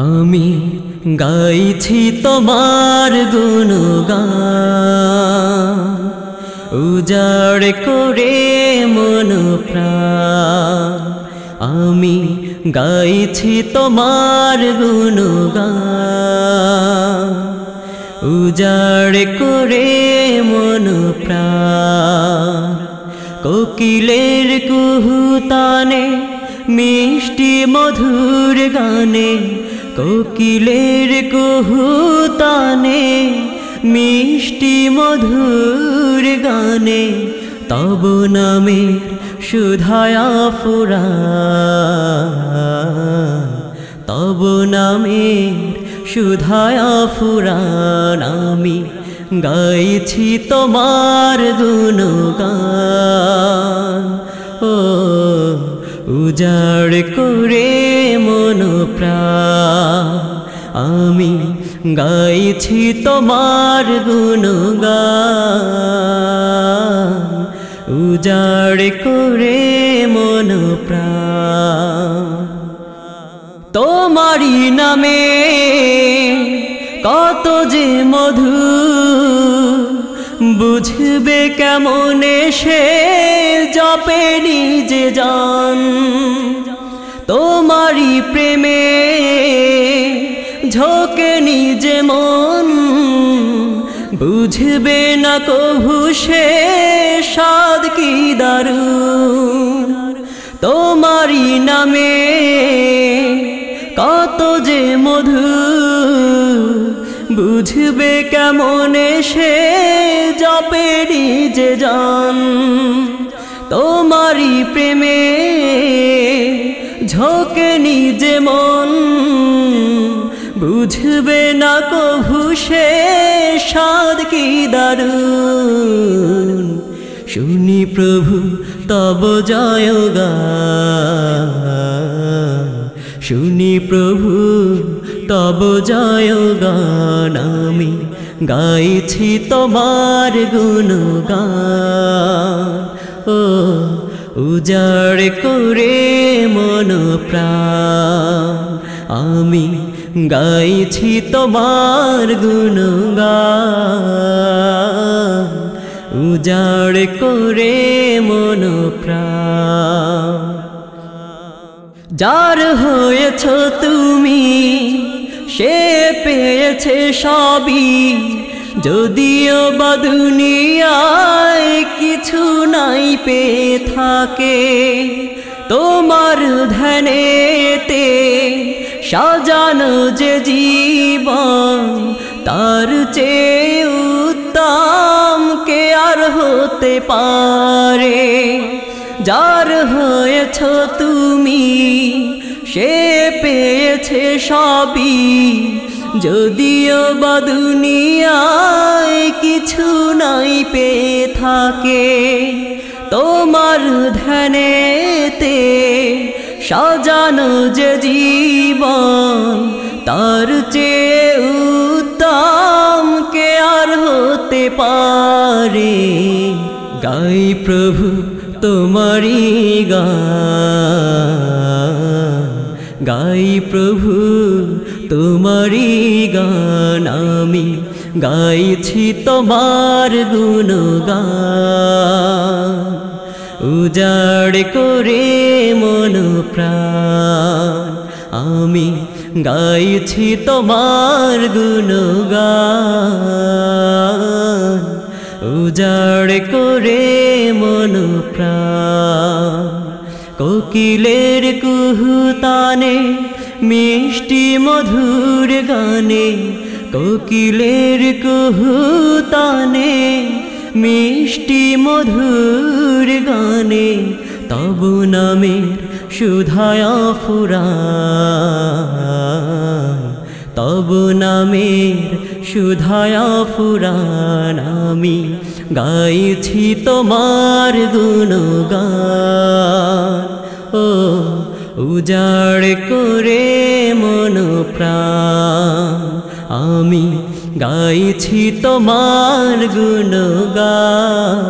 আমি গাইছি তোমার গুণগান। উজাড় করে মন আমি গাইছি তোমার গুণগান। উজাড় করে মন কোকিলের কুহুতানে, মিষ্টি মধুর গানে কোকিলের কুহুতানে, মিষ্টি মধুর গানে, তব নামের সুধায়া ফুরা তব নামের সুধায়া ফুরান, আমি গাইছি তোমার গুণগান ও উজাড় করে মন প্রাণ। আমি গাইছি তোমার গুণগান। উজাড় করে মন প্রাণ। তোমারি নামে কত যে মধু বুঝবে কেমনে সে জপে নিজে জান। তোমারি প্রেমে ঝোঁকে নিজে মন। বুঝবে না কভু সে সাদ কি দারুণ। তোমারি নামে কত যে মধু বুঝবে কেমনে সে জপে নিজে জান। তোমারি প্রেমে ঝোঁকে নিজে মন। বুঝবে না কভু সে সাদ কি দারুণ। শুনি প্রভু, তব জয় গান শুনি প্রভু, তব জয় গান আমি। গাইছি তোমার গুণগান। ও, উজাড় করে মন প্রাণ। আমি গাইছি তোমার গুণগান। উজাড় করে মন প্রাণ। যার হয়েছ তুমি, সে পেয়েছে সবই। যদিও বা কিছু নাই পেয়ে থাকে, তোমার ধ্যানেতে সাজানো যে জীবন, তার চেয়ে উত্তম কে আর হতে পারে? যার হয়েছ তুমি, সে পেয়েছে সবই। যদিও বা দুনিয়ায় কিছু নাই পেয়ে থাকে, তোমার ধ্যানেতে সাজানো যে জীবন, তার চেয়ে উত্তম কে আর হতে পারে? গাই প্রভু তোমারি গান। গাই প্রভু তোমারি গান আমি গাইছি তোমার গুণগান। উজাড় করে মন প্রাণ আমি গাইছি তোমার গুণগান। উজাড় করে মন কোকিলের কুহুতানে, মিষ্টি মধুর গানে, কোকিলের কুহুতানে, মিষ্টি মধুর গানে, তব নামের সুধায়া ফুরা। তব নামের সুধায়া ফুরান আমি, গাইছি তোমার গুণগান। ও, উজাড় করে মন প্রাণ, আমি গাইছি তোমার গুণগান।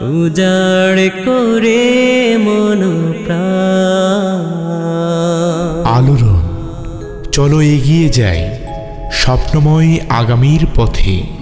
উজাড় করে মন প্রাণ। আলোড়ন, চলো এগিয়ে যাই। স্বপ্নময় আগামীর পথে।